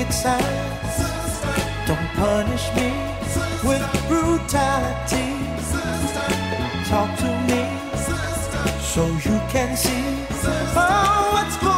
Picket signs. Don't punish me with brutality. Talk to me so you can see oh, what's going on.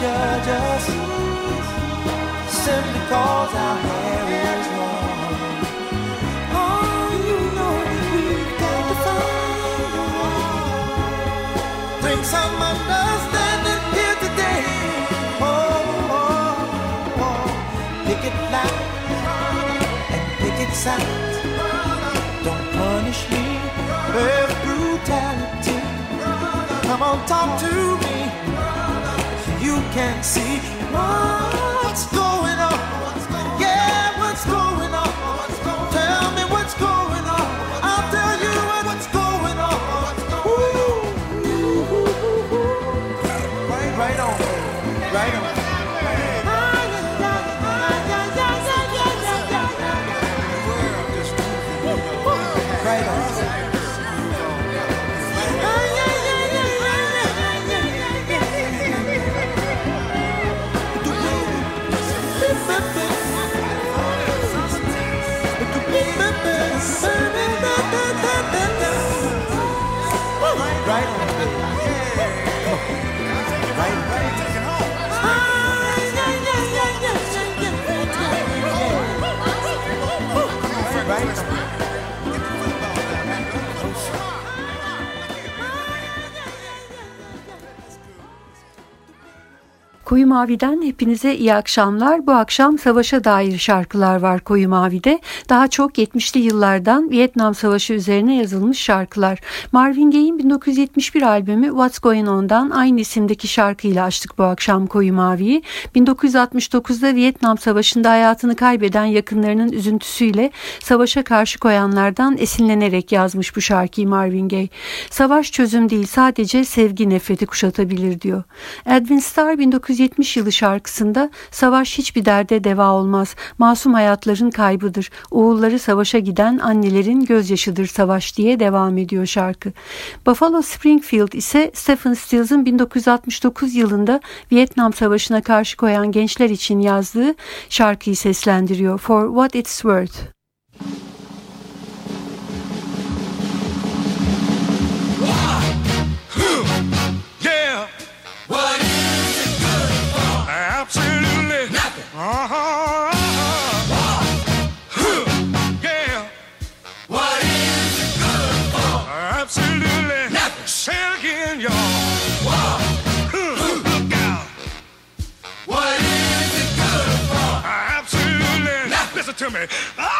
Judge us? Simply cause our hair is long. Oh, you know we've got to find a way. Bring some understanding here today. Oh, oh, oh. pick it loud and pick it sound. Don't punish me with brutality. Come on, talk to me. You can't see what's going on. Koyu Mavi'den hepinize iyi akşamlar. Bu akşam savaşa dair şarkılar var Koyu Mavi'de. Daha çok 70'li yıllardan Vietnam Savaşı üzerine yazılmış şarkılar. Marvin Gaye'in 1971 albümü What's Going On'dan aynı isimdeki şarkıyla açtık bu akşam Koyu Mavi'yi. 1969'da Vietnam Savaşı'nda hayatını kaybeden yakınlarının üzüntüsüyle savaşa karşı koyanlardan esinlenerek yazmış bu şarkıyı Marvin Gaye. Savaş çözüm değil sadece sevgi nefreti kuşatabilir diyor. Edwin Starr 19 1970 yılı şarkısında savaş hiçbir derde deva olmaz, masum hayatların kaybıdır, oğulları savaşa giden annelerin gözyaşıdır savaş diye devam ediyor şarkı. Buffalo Springfield ise Stephen Stills'ın 1969 yılında Vietnam Savaşı'na karşı koyan gençler için yazdığı şarkıyı seslendiriyor For What It's Worth. to me. Ah!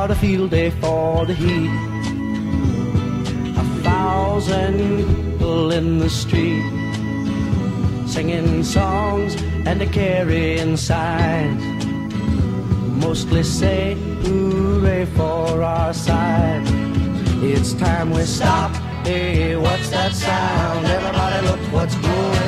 what a field day for the heat. A thousand people in the street singing songs and they're carrying signs. Mostly say hooray for our side. It's time we stop. Hey, what's that sound? Everybody look what's going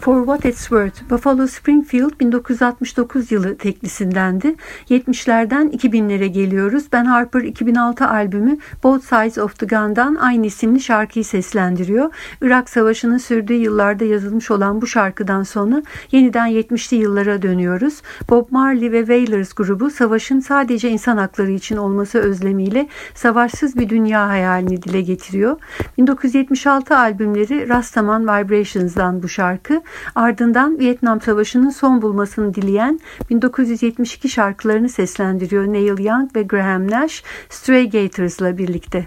For What It's Worth, Buffalo Springfield 1969 yılı teklisindendi. 70'lerden 2000'lere geliyoruz. Ben Harper 2006 albümü Both Sides of the Gun'dan aynı isimli şarkıyı seslendiriyor. Irak Savaşı'nın sürdüğü yıllarda yazılmış olan bu şarkıdan sonra yeniden 70'li yıllara dönüyoruz. Bob Marley ve Wailers grubu savaşın sadece insan hakları için olması özlemiyle savaşsız bir dünya hayalini dile getiriyor. 1976 albümleri Rastaman Vibrations'dan bu şarkı. Ardından Vietnam Savaşı'nın son bulmasını dileyen 1972 şarkılarını seslendiriyor Neil Young ve Graham Nash Stray Gators'la birlikte.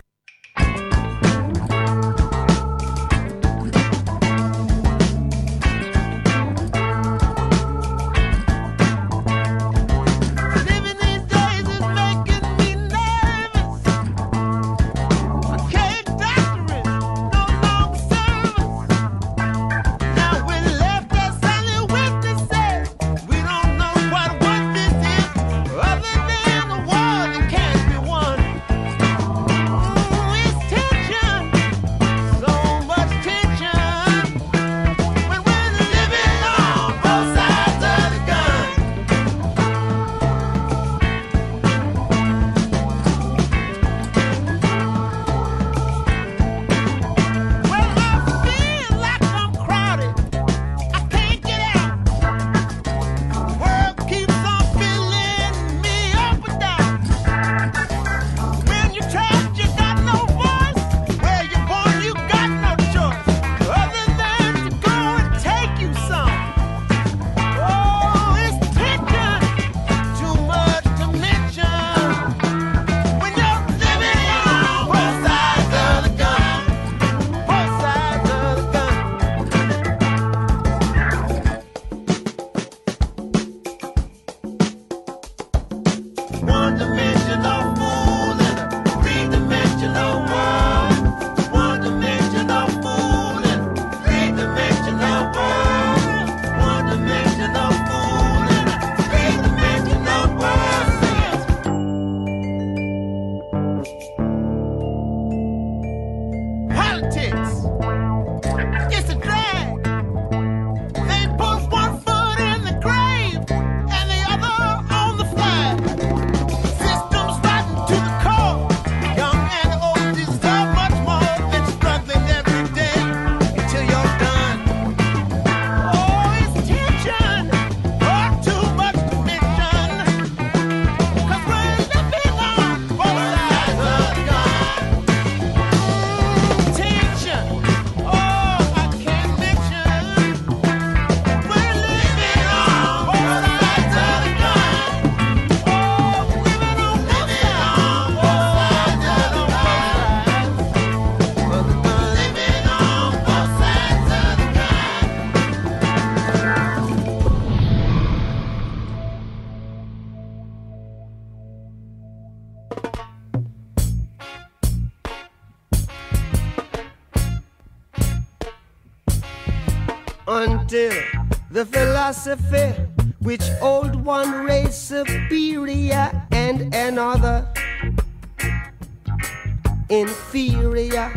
Philosophy which old one race superior and another inferior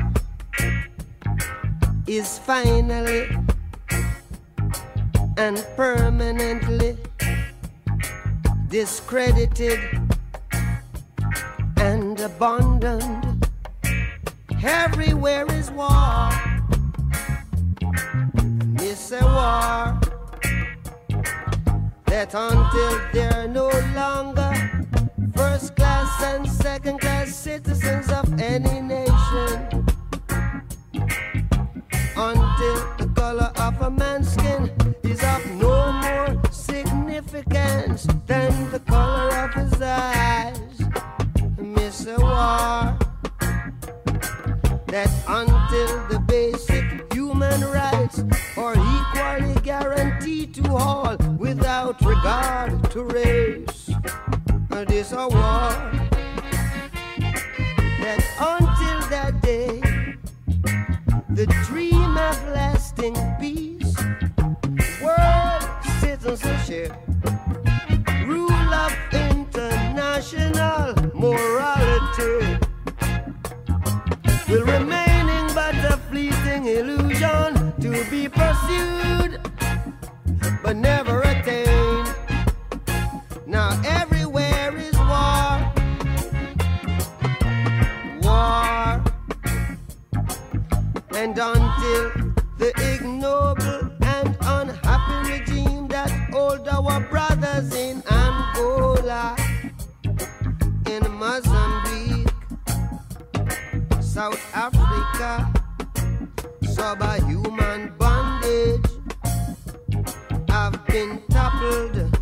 is finally and permanently discredited That until the basic human rights are equally guaranteed to all without regard to race. This a war that until that day, the dream of lasting peace, world citizenship, rule of international morality will remaining but a fleeting illusion to be pursued but never attained. Now everywhere is war, war, and until the ignoble South Africa, subhuman bondage I've been toppled,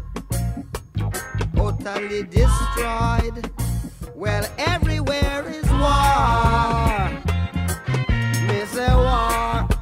totally destroyed. Well, everywhere is war. Miss a war. War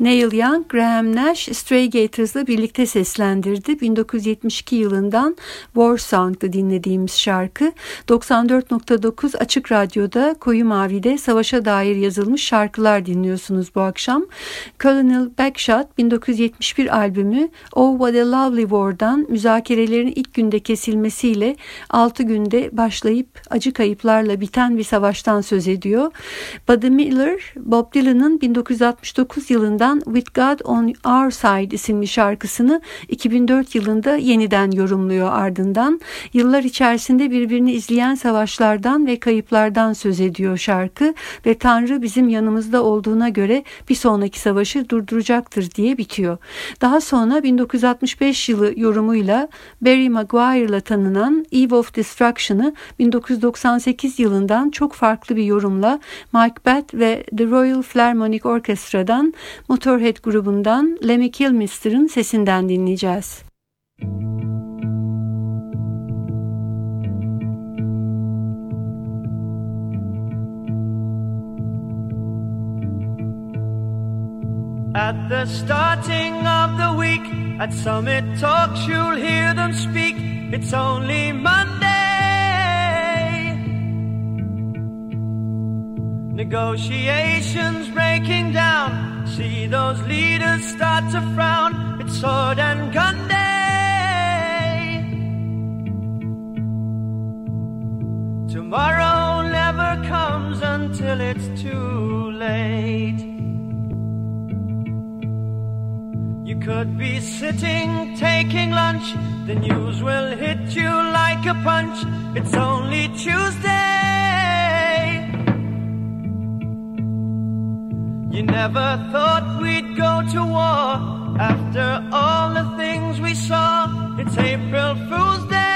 Neil Young, Graham Nash, Stray Gators'la birlikte seslendirdi. 1972 yılından War Song'da dinlediğimiz şarkı 94.9 Açık Radyo'da Koyu Mavi'de savaşa dair yazılmış şarkılar dinliyorsunuz bu akşam. Colonel Backshot 1971 albümü Oh What a Lovely War'dan müzakerelerin ilk günde kesilmesiyle 6 günde başlayıp acı kayıplarla biten bir savaştan söz ediyor. Buddy Miller, Bob Dylan'ın 1969 yılından With God on Our Side isimli şarkısını 2004 yılında yeniden yorumluyor ardından. Yıllar içerisinde birbirini izleyen savaşlardan ve kayıplardan söz ediyor şarkı ve Tanrı bizim yanımızda olduğuna göre bir sonraki savaşı durduracaktır diye bitiyor. Daha sonra 1965 yılı yorumuyla Barry Maguire'la tanınan Eve of Destruction'ı 1998 yılından çok farklı bir yorumla Mike Batt ve The Royal Philharmonic Orchestra'dan Motorhead grubundan Lemmy Kilmister'ın sesinden dinleyeceğiz. At the starting of the week, at Summit Talks, you'll hear them speak. It's only Monday. Negotiations breaking down. See those leaders start to frown. It's sword and gun day. Tomorrow never comes until it's too late. You could be sitting taking lunch. The news will hit you like a punch. It's only Tuesday. You never thought we'd go to war after all the things we saw. It's April Fool's Day.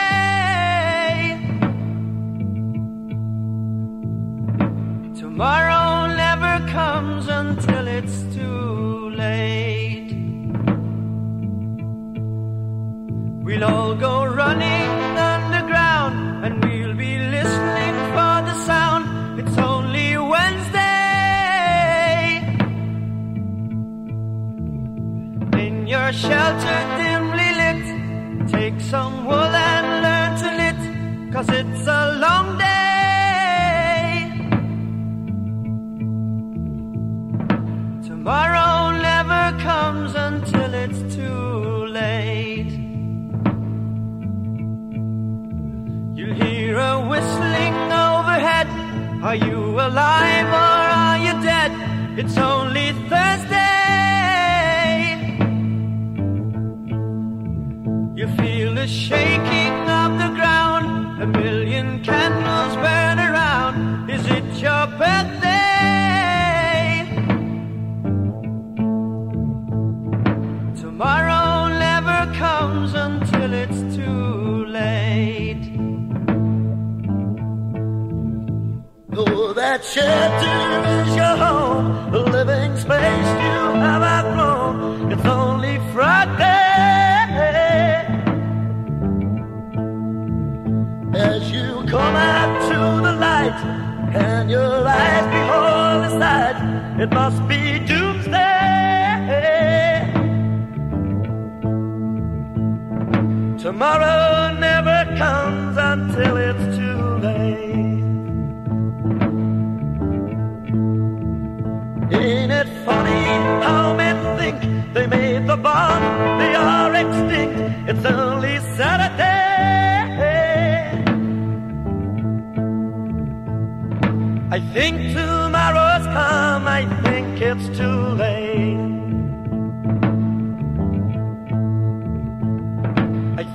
Tomorrow never comes until it's too late. We'll all go running Sheltered in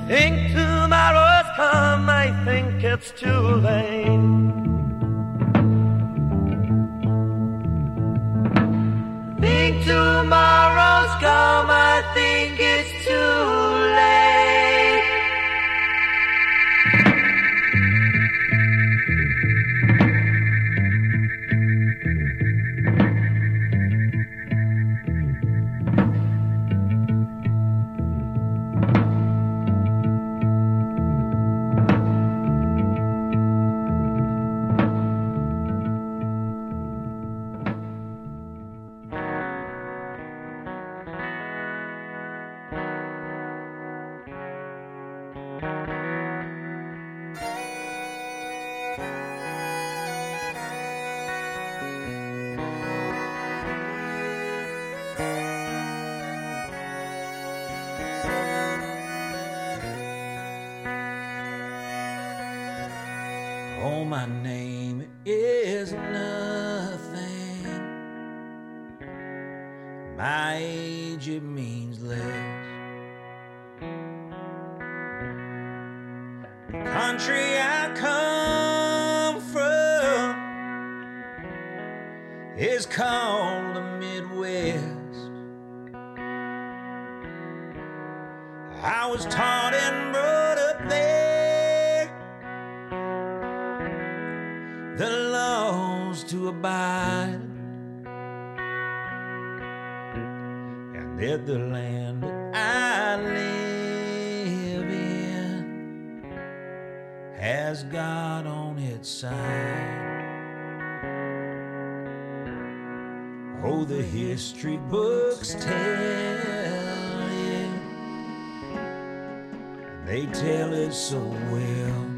think tomorrow's come. I think it's too late. That the land that I live in has God on its side. Oh, the history books tell it. They tell it so well.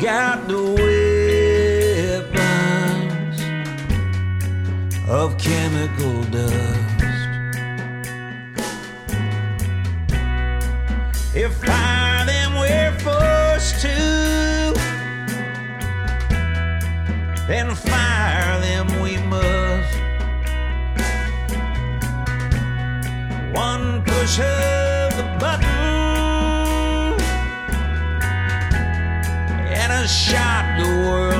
Got the weapons of chemical dust. If fire them we're forced to, then fire them we must. One push of shot the worldwide.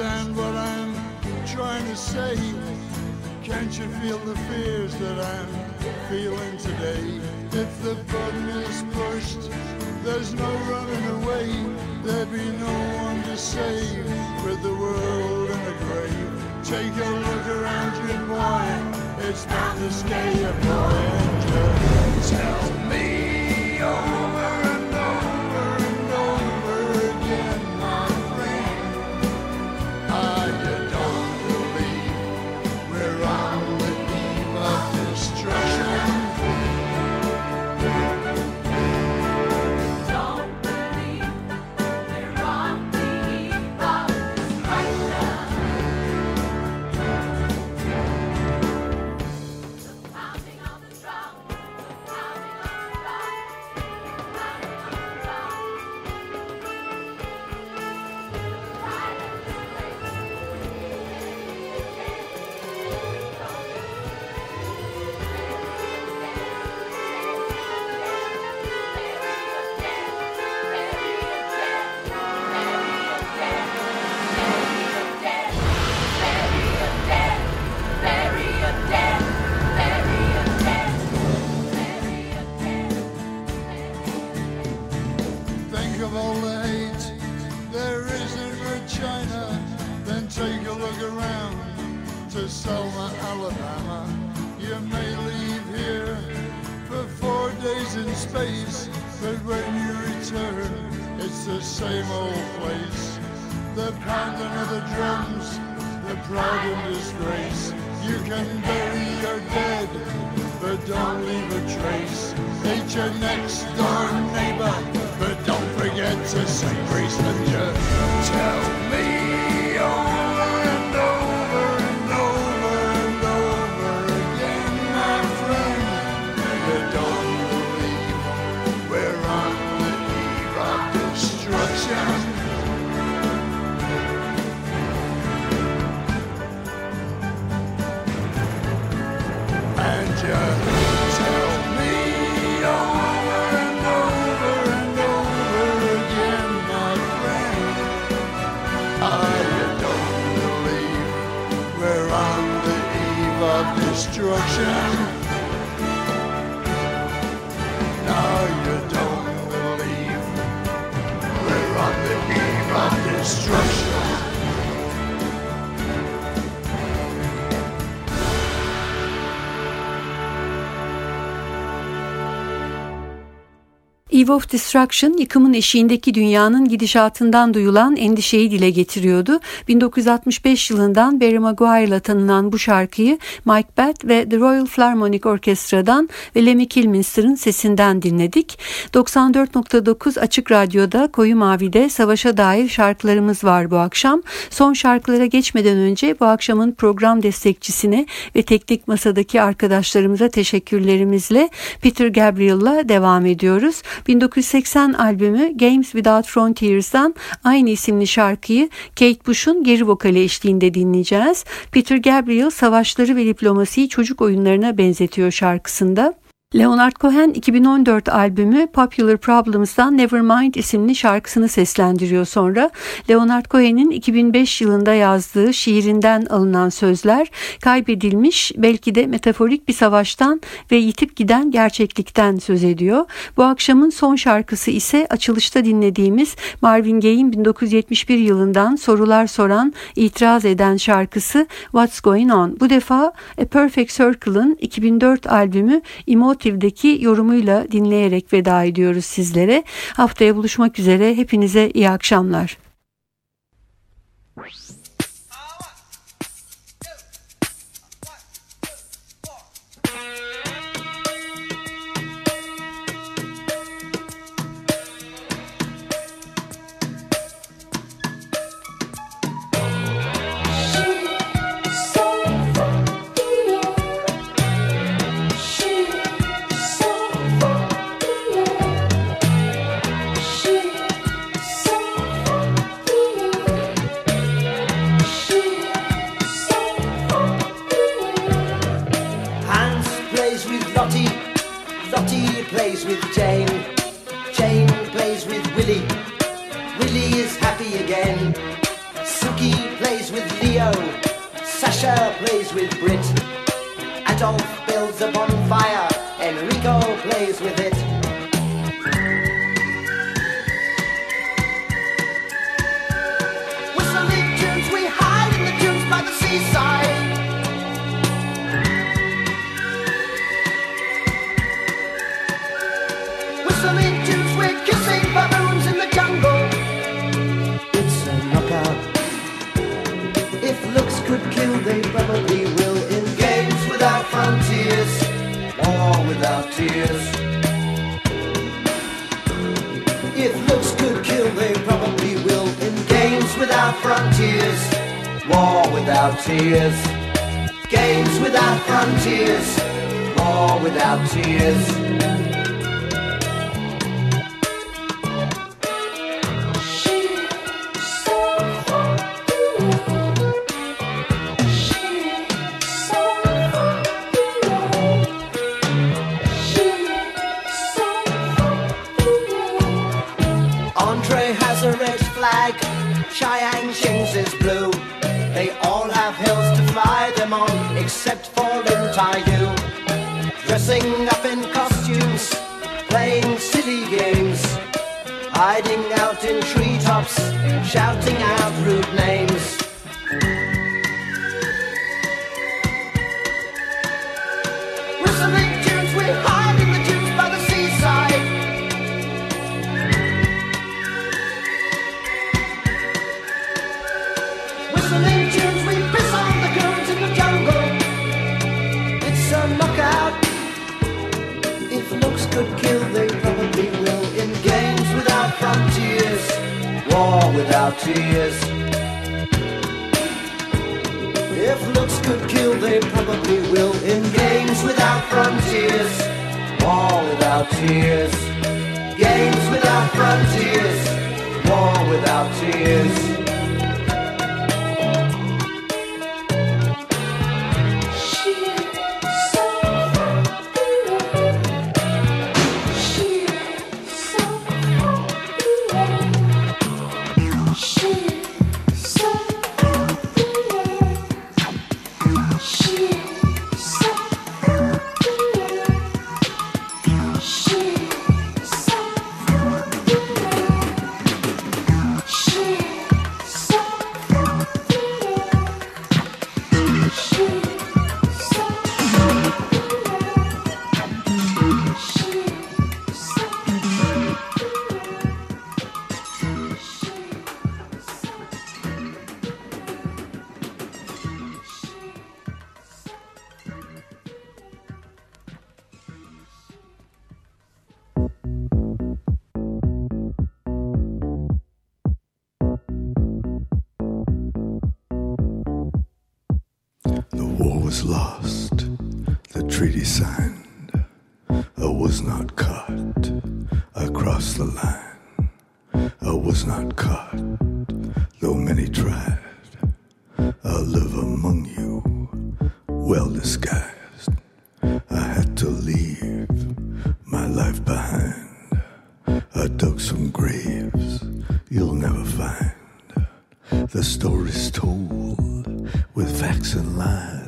understand what I'm trying to say? Can't you feel the fears that I'm feeling today? If the button is pushed, there's no running away. There'd be no one to save with the world in a grave. Take a look around you, boy. It's not to scare you, boy. And just tell me over Eve of Destruction yıkımın eşiğindeki dünyanın gidişatından duyulan endişeyi dile getiriyordu. 1965 yılından Barry Maguire'la tanınan bu şarkıyı Mike Batt ve The Royal Philharmonic Orkestra'dan ve Lemmy Kilminster'ın sesinden dinledik. 94.9 Açık Radyo'da Koyu Mavi'de savaşa dair şarkılarımız var bu akşam. Son şarkılara geçmeden önce bu akşamın program destekçisine ve teknik masadaki arkadaşlarımıza teşekkürlerimizle Peter Gabriel'la devam ediyoruz. 1980 albümü Games Without Frontiers'dan aynı isimli şarkıyı Kate Bush'un geri vokali eşliğinde dinleyeceğiz. Peter Gabriel savaşları ve diplomasiyi çocuk oyunlarına benzetiyor şarkısında. Leonard Cohen 2014 albümü Popular Problems'dan Nevermind isimli şarkısını seslendiriyor sonra. Leonard Cohen'in 2005 yılında yazdığı şiirinden alınan sözler kaybedilmiş belki de metaforik bir savaştan ve yitip giden gerçeklikten söz ediyor. Bu akşamın son şarkısı ise açılışta dinlediğimiz Marvin Gaye'in 1971 yılından sorular soran, itiraz eden şarkısı What's Going On. Bu defa A Perfect Circle'ın 2004 albümü Emotive Motive'deki yorumuyla dinleyerek veda ediyoruz sizlere. Haftaya buluşmak üzere. Hepinize iyi akşamlar. Cheyenne Shings is blue. They all have hills to fly them on, except for Lin Taiyu. Dressing up in costumes, playing silly games, hiding out in treetops, shouting out rude names. how she. If looks could kill, they probably will. In games without frontiers, war without tears. Games without frontiers, war without tears. line.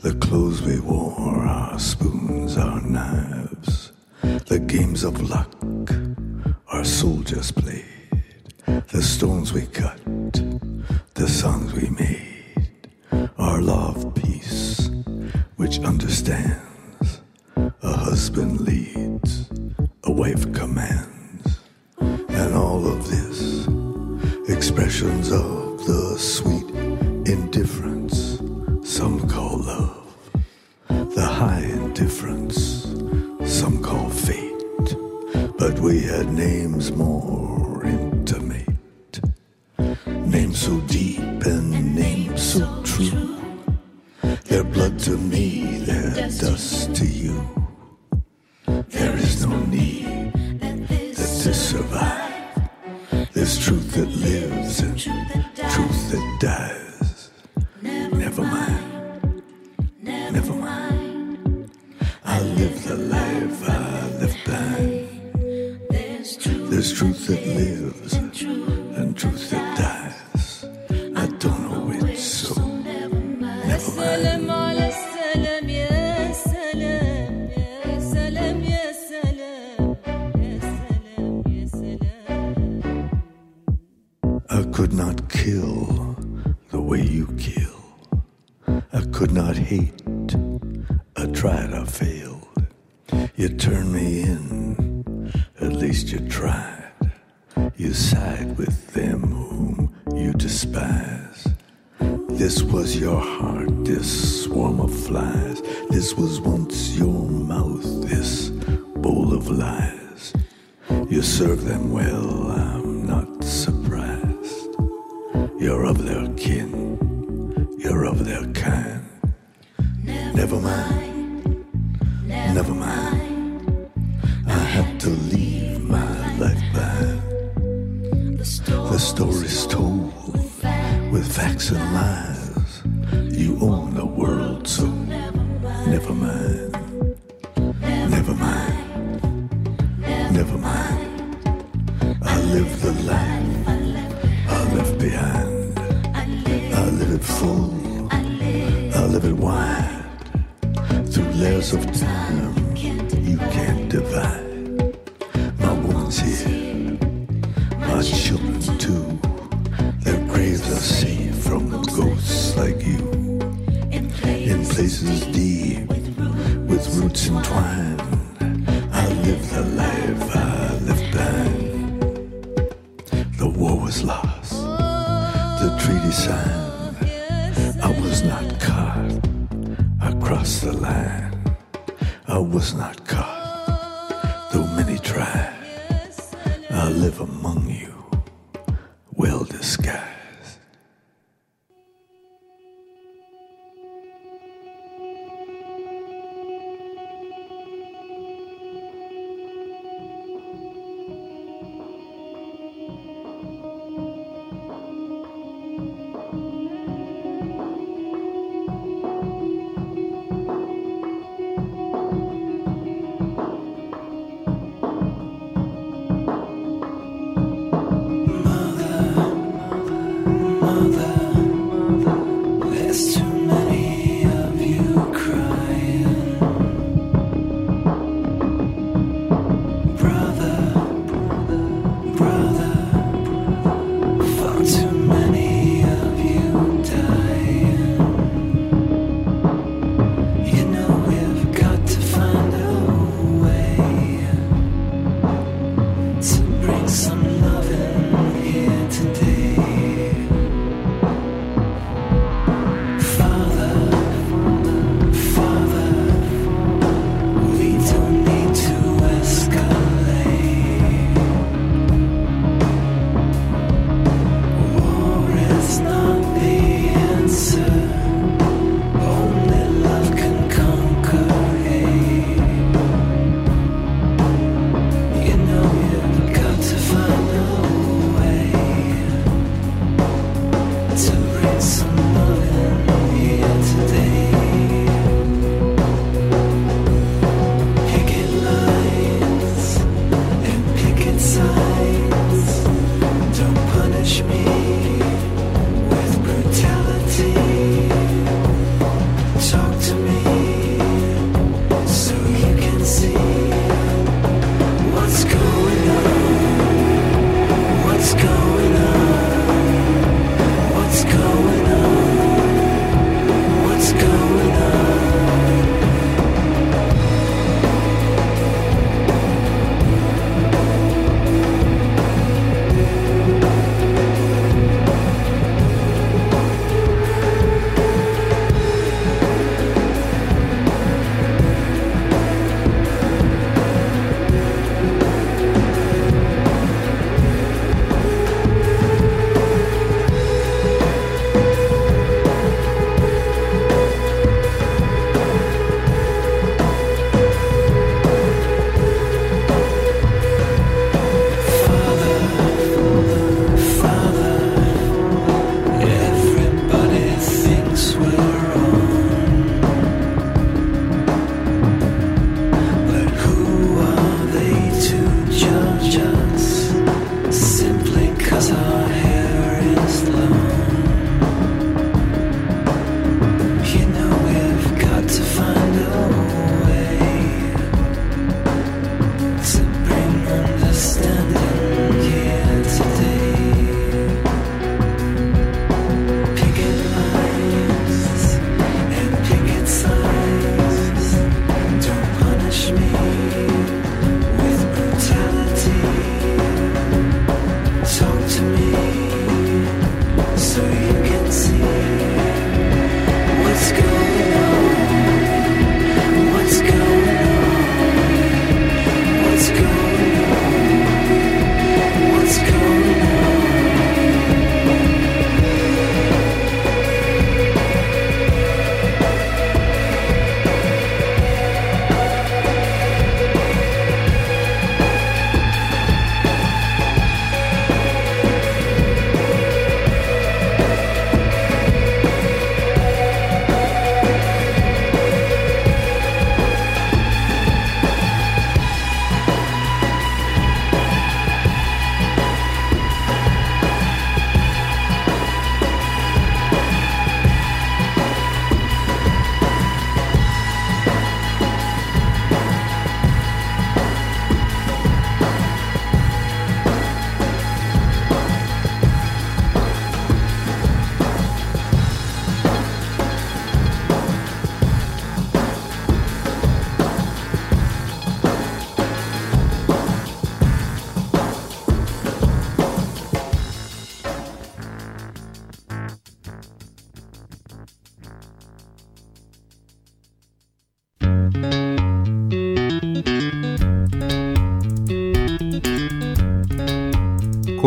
The clothes we wore, our spoons, our knives, the games of luck our soldiers played, the stones we cut, the songs we made, our love, peace, which understands. A husband leads, a wife commands, and all of this expressions of the sweet was your heart, this swarm of flies. This was once your mouth, this bowl of lies. You serve them well, I'm not surprised. You're of their kin, you're of their kind. Never mind, never mind. I had to leave my life behind. The story's told with facts and lies. never mind.